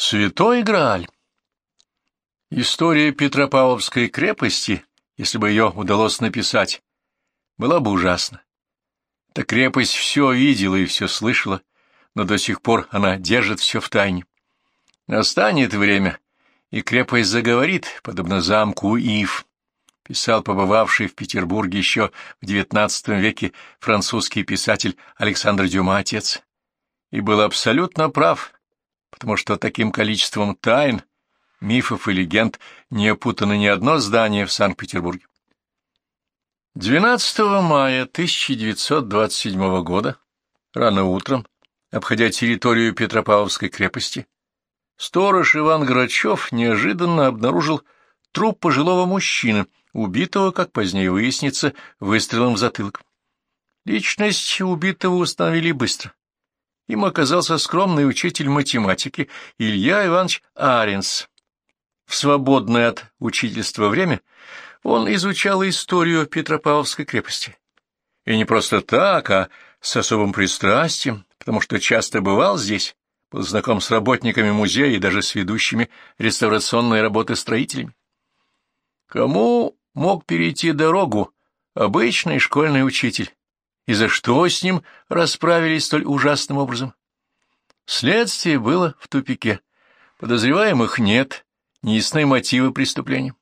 Святой Грааль. История Петропавловской крепости, если бы ее удалось написать, была бы ужасна. Эта крепость все видела и все слышала, но до сих пор она держит все в тайне. Настанет время, и крепость заговорит, подобно замку Ив, писал побывавший в Петербурге еще в XIX веке французский писатель Александр Дюма отец. И был абсолютно прав, потому что таким количеством тайн, мифов и легенд не опутано ни одно здание в Санкт-Петербурге. 12 мая 1927 года, рано утром, обходя территорию Петропавловской крепости, сторож Иван Грачев неожиданно обнаружил труп пожилого мужчины, убитого, как позднее выяснится, выстрелом в затылок. Личность убитого установили быстро. Им оказался скромный учитель математики Илья Иванович Аренс. В свободное от учительства время он изучал историю Петропавловской крепости. И не просто так, а с особым пристрастием, потому что часто бывал здесь, был знаком с работниками музея и даже с ведущими реставрационной работы строителями. Кому мог перейти дорогу обычный школьный учитель? И за что с ним расправились столь ужасным образом. Следствие было в тупике. Подозреваемых нет, неясны мотивы преступления.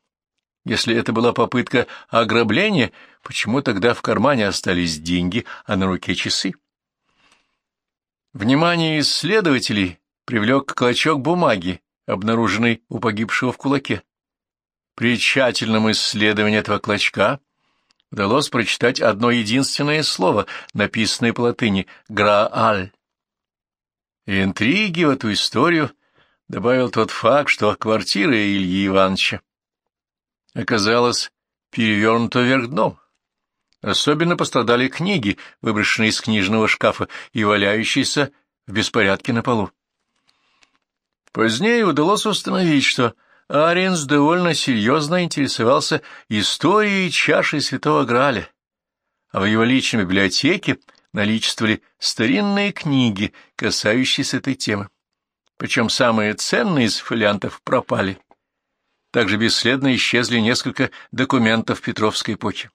Если это была попытка ограбления, почему тогда в кармане остались деньги, а на руке часы? Внимание исследователей привлек клочок бумаги, обнаруженный у погибшего в кулаке. При тщательном исследовании этого клочка удалось прочитать одно единственное слово, написанное по латыни «Грааль». Интриги в эту историю добавил тот факт, что квартира Ильи Ивановича оказалась перевернута вверх дном. Особенно пострадали книги, выброшенные из книжного шкафа и валяющиеся в беспорядке на полу. Позднее удалось установить, что Аренс довольно серьезно интересовался историей чаши Святого Граля, а в его личной библиотеке наличествовали старинные книги, касающиеся этой темы. Причем самые ценные из фолиантов пропали. Также бесследно исчезли несколько документов Петровской эпохи.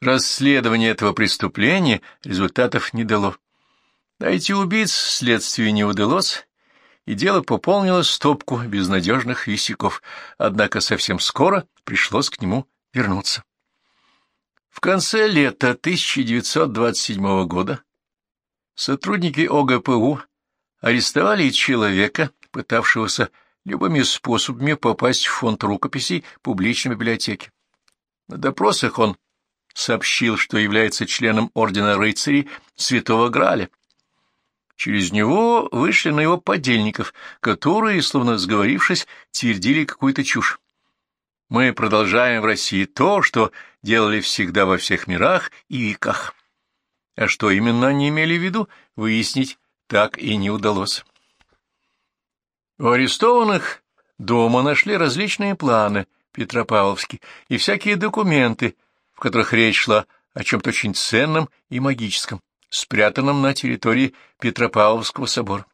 Расследование этого преступления результатов не дало. Найти убийц следствию не удалось, и дело пополнило стопку безнадежных висяков, однако совсем скоро пришлось к нему вернуться. В конце лета 1927 года сотрудники ОГПУ арестовали человека, пытавшегося любыми способами попасть в фонд рукописей публичной библиотеки. На допросах он сообщил, что является членом Ордена рыцарей Святого Граля, Через него вышли на его подельников, которые, словно сговорившись, твердили какую-то чушь. Мы продолжаем в России то, что делали всегда во всех мирах и веках. А что именно они имели в виду, выяснить так и не удалось. У арестованных дома нашли различные планы Петропавловски и всякие документы, в которых речь шла о чем-то очень ценном и магическом спрятанном на территории Петропавловского собора.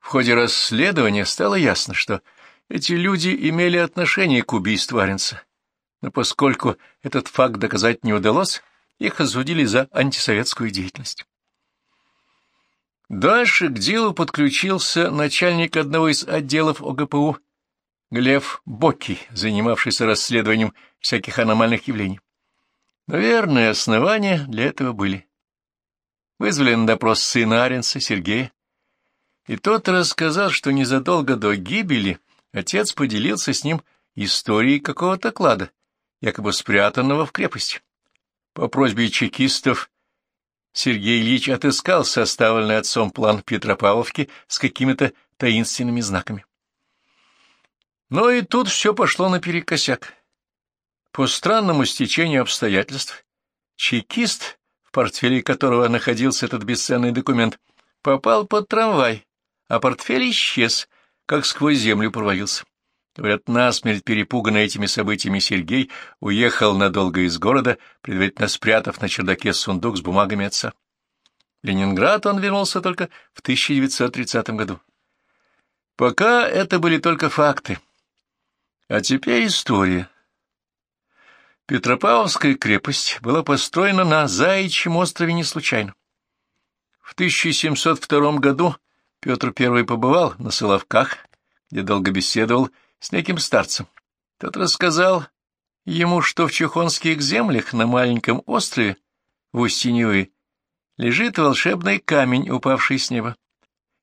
В ходе расследования стало ясно, что эти люди имели отношение к убийству Аренса, но поскольку этот факт доказать не удалось, их осудили за антисоветскую деятельность. Дальше к делу подключился начальник одного из отделов ОГПУ Глеб Бокий, занимавшийся расследованием всяких аномальных явлений. Наверное, основания для этого были. Вызвали на допрос сына Аренса, Сергея, и тот рассказал, что незадолго до гибели отец поделился с ним историей какого-то клада, якобы спрятанного в крепости. По просьбе чекистов Сергей Ильич отыскал составленный отцом план Петропавловки с какими-то таинственными знаками. Но и тут все пошло наперекосяк. По странному стечению обстоятельств чекист портфеле которого находился этот бесценный документ, попал под трамвай, а портфель исчез, как сквозь землю провалился. Говорят, насмерть перепуганный этими событиями Сергей уехал надолго из города, предварительно спрятав на чердаке сундук с бумагами отца. В Ленинград он вернулся только в 1930 году. Пока это были только факты. А теперь история. Петропавловская крепость была построена на Заячьем острове не случайно. В 1702 году Петр I побывал на Соловках, где долго беседовал с неким старцем. Тот рассказал ему, что в Чухонских землях на маленьком острове в Устиньюи лежит волшебный камень, упавший с неба.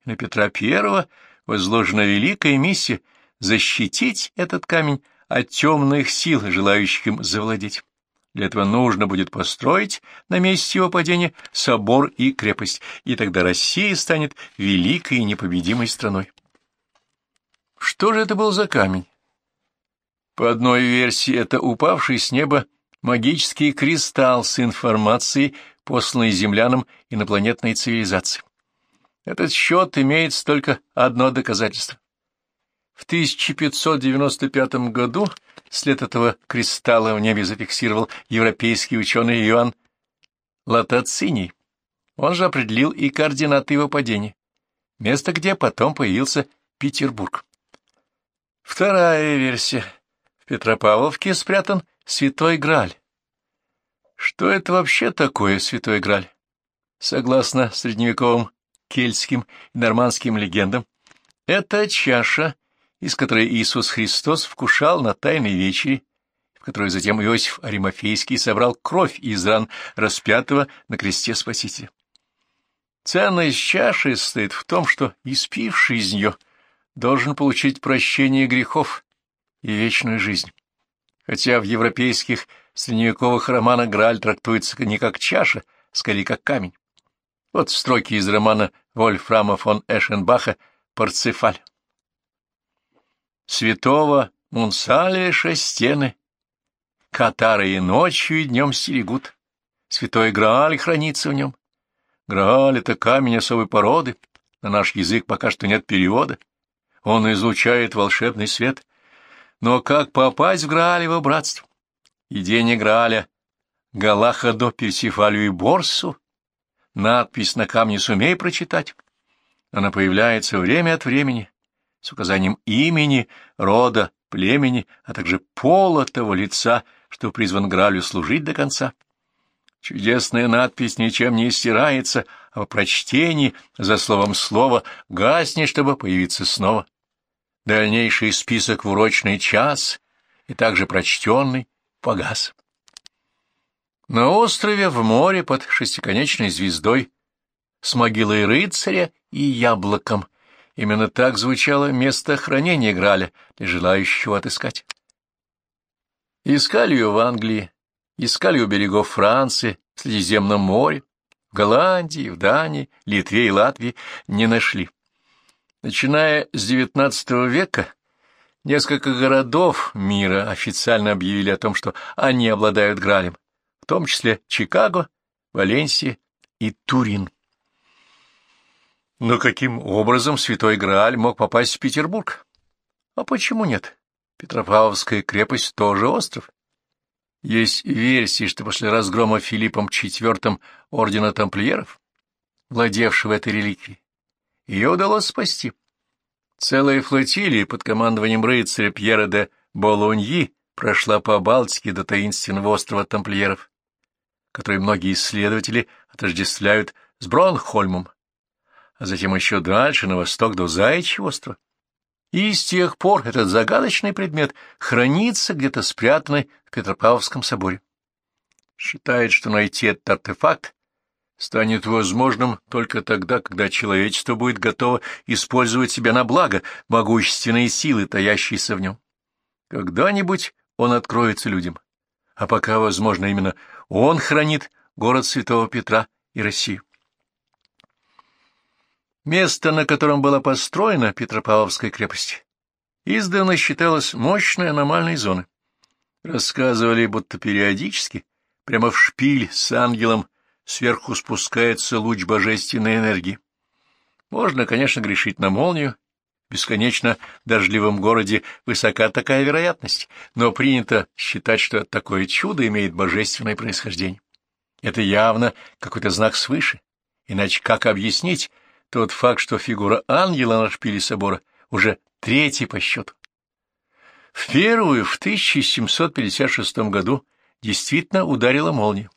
На Петра I возложена великая миссия защитить этот камень от темных сил, желающих им завладеть. Для этого нужно будет построить на месте его падения собор и крепость, и тогда Россия станет великой и непобедимой страной. Что же это был за камень? По одной версии, это упавший с неба магический кристалл с информацией, посланной землянам инопланетной цивилизации. Этот счет имеет только одно доказательство. В 1595 году след этого кристалла в небе зафиксировал европейский ученый Иоанн Латациний. Он же определил и координаты его падения, место, где потом появился Петербург. Вторая версия. В Петропавловке спрятан Святой Грааль. Что это вообще такое Святой Грааль? Согласно средневековым кельтским и нормандским легендам, это чаша, из которой Иисус Христос вкушал на Тайной вечере, в которой затем Иосиф Аримофейский собрал кровь из ран распятого на кресте Спасителя. Ценность чаши состоит в том, что, испивший из нее, должен получить прощение грехов и вечную жизнь. Хотя в европейских средневековых романах Грааль трактуется не как чаша, скорее как камень. Вот строки из романа Вольфрама фон Эшенбаха «Парцефаль». Святого Мунсалиша стены, катары и ночью, и днем стерегут. Святой Грааль хранится в нем. Грааль — это камень особой породы, на наш язык пока что нет перевода. Он излучает волшебный свет. Но как попасть в Граалево братство? Идение Грааля — Галаха до Персифалю и Борсу — Надпись на камне сумей прочитать. Она появляется время от времени с указанием имени, рода, племени, а также пола того лица, что призван Гралю служить до конца. Чудесная надпись ничем не стирается, а по прочтении, за словом слова, гаснет, чтобы появиться снова. Дальнейший список в урочный час и также прочтенный погас. На острове в море под шестиконечной звездой с могилой рыцаря и яблоком. Именно так звучало место хранения Граля для желающего отыскать. Искали ее в Англии, искали у берегов Франции, в Средиземном море, в Голландии, в Дании, Литве и Латвии не нашли. Начиная с XIX века, несколько городов мира официально объявили о том, что они обладают Гралем в том числе Чикаго, Валенсия и Турин. Но каким образом Святой Грааль мог попасть в Петербург? А почему нет? Петропавловская крепость тоже остров. Есть версии, что после разгрома Филиппом IV ордена тамплиеров, владевшего этой реликвией, ее удалось спасти. Целая флотилия под командованием рыцаря Пьера де Болоньи прошла по Балтике до таинственного острова тамплиеров который многие исследователи отождествляют с Бронхольмом, а затем еще дальше, на восток до Заячьего острова. И с тех пор этот загадочный предмет хранится где-то спрятанный в Петропавловском соборе. Считает, что найти этот артефакт станет возможным только тогда, когда человечество будет готово использовать себя на благо могущественные силы, таящиеся в нем. Когда-нибудь он откроется людям, а пока, возможно, именно он хранит город Святого Петра и Россию. Место, на котором была построена Петропавловская крепость, издавна считалось мощной аномальной зоной. Рассказывали, будто периодически, прямо в шпиль с ангелом, сверху спускается луч божественной энергии. Можно, конечно, грешить на молнию бесконечно дождливом городе высока такая вероятность, но принято считать, что такое чудо имеет божественное происхождение. Это явно какой-то знак свыше, иначе как объяснить тот факт, что фигура ангела на шпиле собора уже третий по счету. В первую, в 1756 году, действительно ударила молния.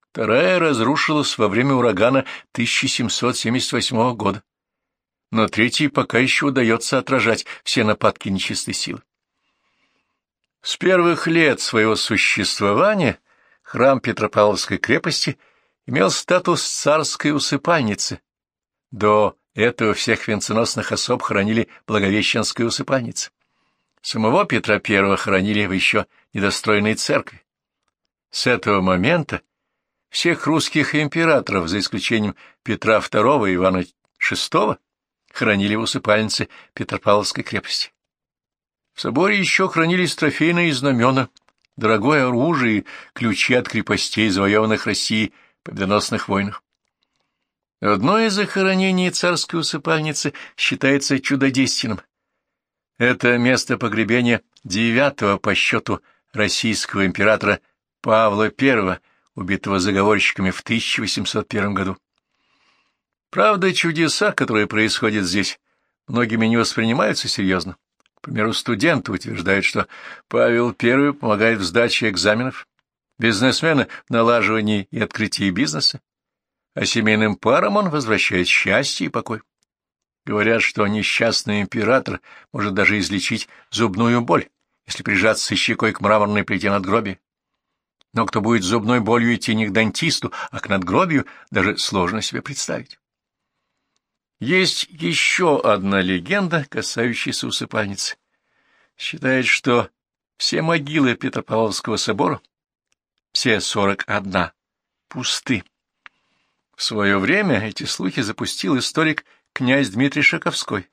Вторая разрушилась во время урагана 1778 года. Но третьей пока еще удается отражать все нападки нечистой силы. С первых лет своего существования храм Петропавловской крепости имел статус царской усыпальницы. До этого всех венценосных особ хоронили Благовещенской усыпальнице. Самого Петра I хоронили в еще недостроенной церкви. С этого момента всех русских императоров, за исключением Петра II и Ивана VI, хранили в усыпальнице Петропавловской крепости. В соборе еще хранились трофейные знамена, дорогое оружие и ключи от крепостей, завоеванных Россией в победоносных войнах. Одно из захоронений царской усыпальницы считается чудодейственным. Это место погребения девятого по счету российского императора Павла I, убитого заговорщиками в 1801 году. Правда, чудеса, которые происходят здесь, многими не воспринимаются серьезно. К примеру, студенты утверждают, что Павел I помогает в сдаче экзаменов, бизнесмены в налаживании и открытии бизнеса, а семейным парам он возвращает счастье и покой. Говорят, что несчастный император может даже излечить зубную боль, если прижаться щекой к мраморной плите надгробия. Но кто будет зубной болью идти не к дантисту, а к надгробию, даже сложно себе представить. Есть еще одна легенда, касающаяся усыпальницы. Считает, что все могилы Петропавловского собора, все сорок одна, пусты. В свое время эти слухи запустил историк князь Дмитрий Шаковской.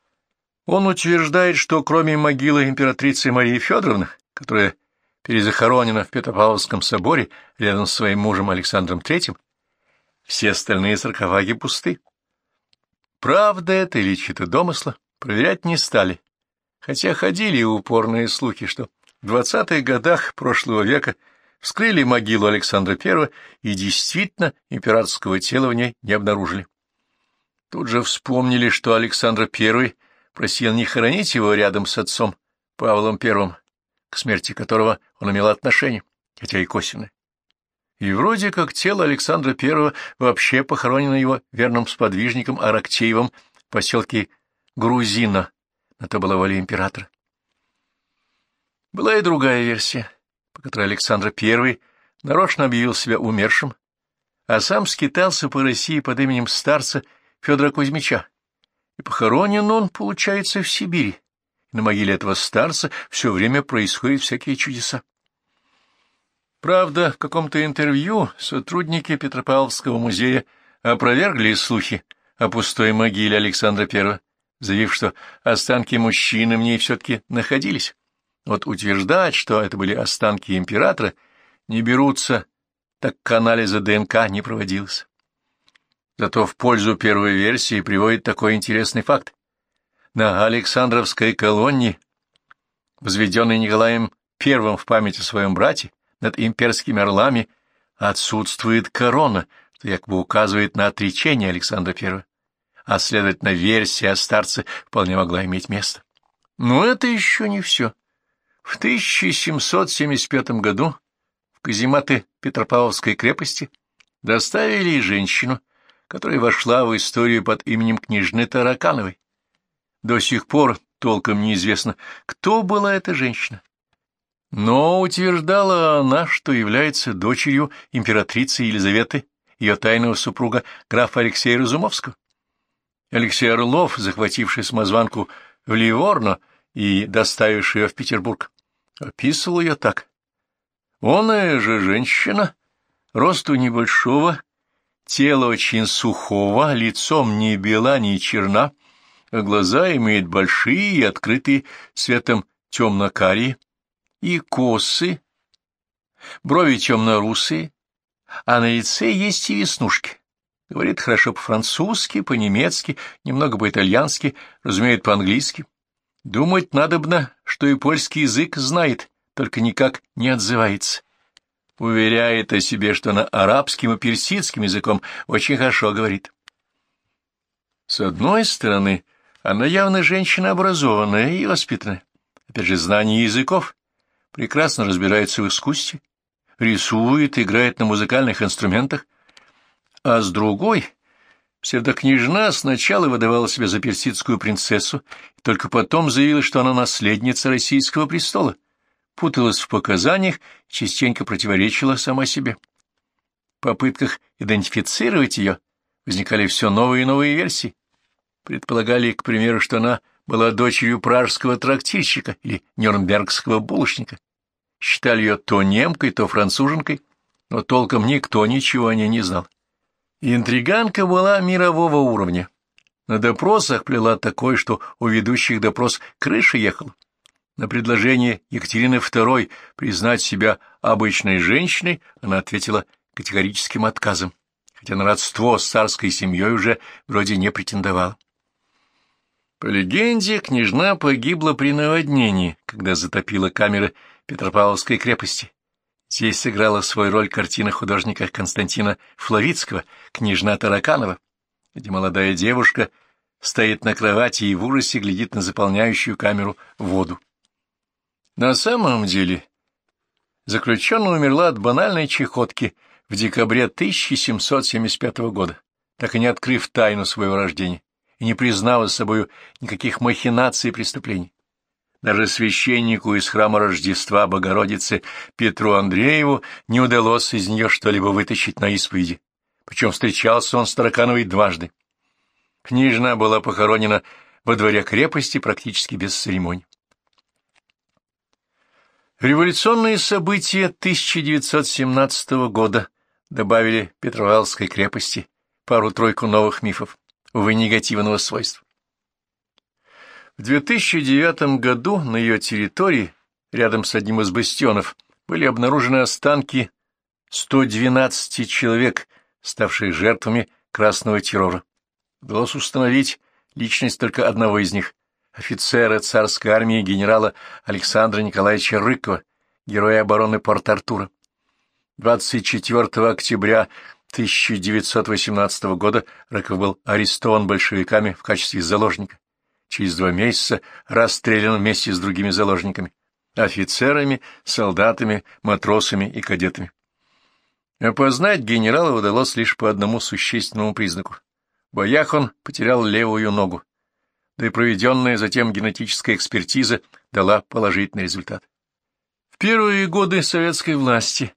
Он утверждает, что кроме могилы императрицы Марии Федоровны, которая перезахоронена в Петропавловском соборе рядом с своим мужем Александром III, все остальные саркофаги пусты. Правда это или чьи-то домысла, проверять не стали, хотя ходили упорные слухи, что в двадцатых годах прошлого века вскрыли могилу Александра I и действительно императорского тела в ней не обнаружили. Тут же вспомнили, что Александр I просил не хоронить его рядом с отцом Павлом I, к смерти которого он имел отношение, хотя и косвенное. И вроде как тело Александра I вообще похоронено его верным сподвижником Арактеевым в поселке Грузина, на то была воля императора. Была и другая версия, по которой Александр I нарочно объявил себя умершим, а сам скитался по России под именем старца Федора Кузьмича, и похоронен он, получается, в Сибири. На могиле этого старца все время происходят всякие чудеса. Правда, в каком-то интервью сотрудники Петропавловского музея опровергли слухи о пустой могиле Александра I, заявив, что останки мужчины в ней все-таки находились. Вот утверждать, что это были останки императора, не берутся, так как анализа ДНК не проводилось. Зато в пользу первой версии приводит такой интересный факт. На Александровской колонне, возведенной Николаем I в память о своем брате, над имперскими орлами, отсутствует корона, что якобы указывает на отречение Александра I, а, следовательно, версия о старце вполне могла иметь место. Но это еще не все. В 1775 году в казематы Петропавловской крепости доставили женщину, которая вошла в историю под именем княжны Таракановой. До сих пор толком неизвестно, кто была эта женщина. Но утверждала она, что является дочерью императрицы Елизаветы, ее тайного супруга графа Алексея Разумовского. Алексей Орлов, захвативший самозванку в Ливорно и доставивший ее в Петербург, описывал ее так. Оная же женщина, росту небольшого, Тело очень сухого, лицом ни бела, ни черна, а глаза имеют большие и открытые цветом темно-карие, и косы, брови темно-русые, а на лице есть и веснушки. Говорит хорошо по-французски, по-немецки, немного по-итальянски, разумеет по-английски. Думать надобно, что и польский язык знает, только никак не отзывается уверяет о себе, что на арабским и персидским языком очень хорошо говорит. С одной стороны, Она явно женщина образованная и воспитанная. Опять же, знание языков. Прекрасно разбирается в искусстве. Рисует, играет на музыкальных инструментах. А с другой, псевдокняжна сначала выдавала себя за персидскую принцессу, и только потом заявила, что она наследница российского престола. Путалась в показаниях, частенько противоречила сама себе. В попытках идентифицировать ее возникали все новые и новые версии. Предполагали, к примеру, что она была дочерью пражского трактирщика или нюрнбергского булочника. Считали ее то немкой, то француженкой, но толком никто ничего о ней не знал. Интриганка была мирового уровня. На допросах плела такое, что у ведущих допрос крыша ехала. На предложение Екатерины II признать себя обычной женщиной она ответила категорическим отказом, хотя на родство с царской семьей уже вроде не претендовала. По легенде, княжна погибла при наводнении, когда затопила камеры Петропавловской крепости. Здесь сыграла свою роль картина художника Константина Флавицкого «Княжна Тараканова», где молодая девушка стоит на кровати и в ужасе глядит на заполняющую камеру воду. На самом деле, заключенная умерла от банальной чехотки в декабре 1775 года, так и не открыв тайну своего рождения и не признала собою никаких махинаций и преступлений. Даже священнику из храма Рождества Богородицы Петру Андрееву не удалось из нее что-либо вытащить на исповеди, причем встречался он с Таракановой дважды. Княжна была похоронена во дворе крепости практически без церемоний. Революционные события 1917 года добавили Петровалской крепости пару-тройку новых мифов увы, негативного свойства. В 2009 году на ее территории, рядом с одним из бастионов, были обнаружены останки 112 человек, ставших жертвами красного террора. Удалось установить личность только одного из них, офицера царской армии генерала Александра Николаевича Рыкова, героя обороны Порт-Артура. 24 октября 1918 года Рыков был арестован большевиками в качестве заложника. Через два месяца расстрелян вместе с другими заложниками, офицерами, солдатами, матросами и кадетами. Опознать генерала удалось лишь по одному существенному признаку. В боях он потерял левую ногу, да и проведенная затем генетическая экспертиза дала положительный результат. В первые годы советской власти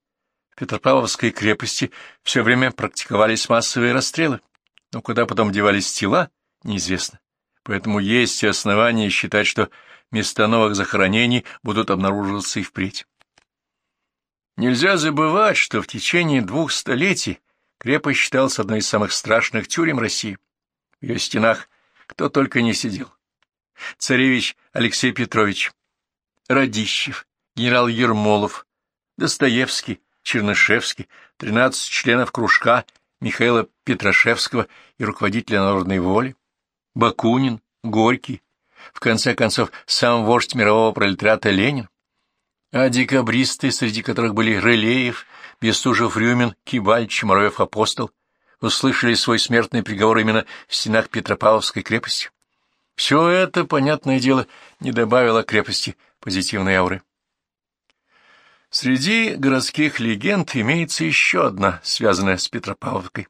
Петропавловской крепости все время практиковались массовые расстрелы, но куда потом девались тела, неизвестно. Поэтому есть основания считать, что места новых захоронений будут обнаруживаться и впредь. Нельзя забывать, что в течение двух столетий крепость считалась одной из самых страшных тюрем России. В ее стенах кто только не сидел. Царевич Алексей Петрович, Радищев, генерал Ермолов, Достоевский, Чернышевский, 13 членов кружка Михаила Петрашевского и руководителя народной воли, Бакунин, Горький, в конце концов, сам вождь мирового пролетариата Ленин, а декабристы, среди которых были Рылеев, Бестужев-Рюмин, Кибаль, Чемароев, Апостол, услышали свой смертный приговор именно в стенах Петропавловской крепости. Все это, понятное дело, не добавило крепости позитивной ауры. Среди городских легенд имеется еще одна, связанная с Петропавловкой.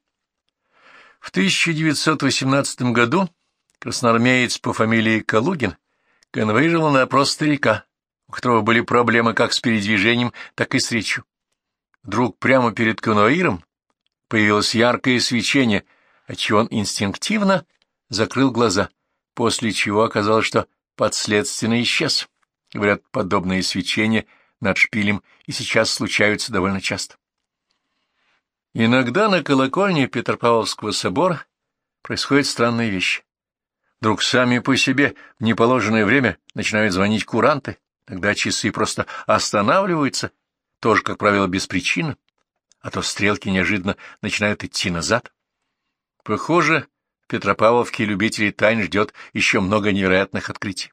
В 1918 году красноармеец по фамилии Калугин конвоировал на опрос старика, у которого были проблемы как с передвижением, так и с речью. Вдруг прямо перед конвоиром появилось яркое свечение, отчего он инстинктивно закрыл глаза, после чего оказалось, что подследственно исчез. Говорят, подобные свечения — над шпилем и сейчас случаются довольно часто. Иногда на колокольне Петропавловского собора происходят странные вещи. Вдруг сами по себе в неположенное время начинают звонить куранты, тогда часы просто останавливаются, тоже, как правило, без причины, а то стрелки неожиданно начинают идти назад. Похоже, в Петропавловке любителей тайн ждет еще много невероятных открытий.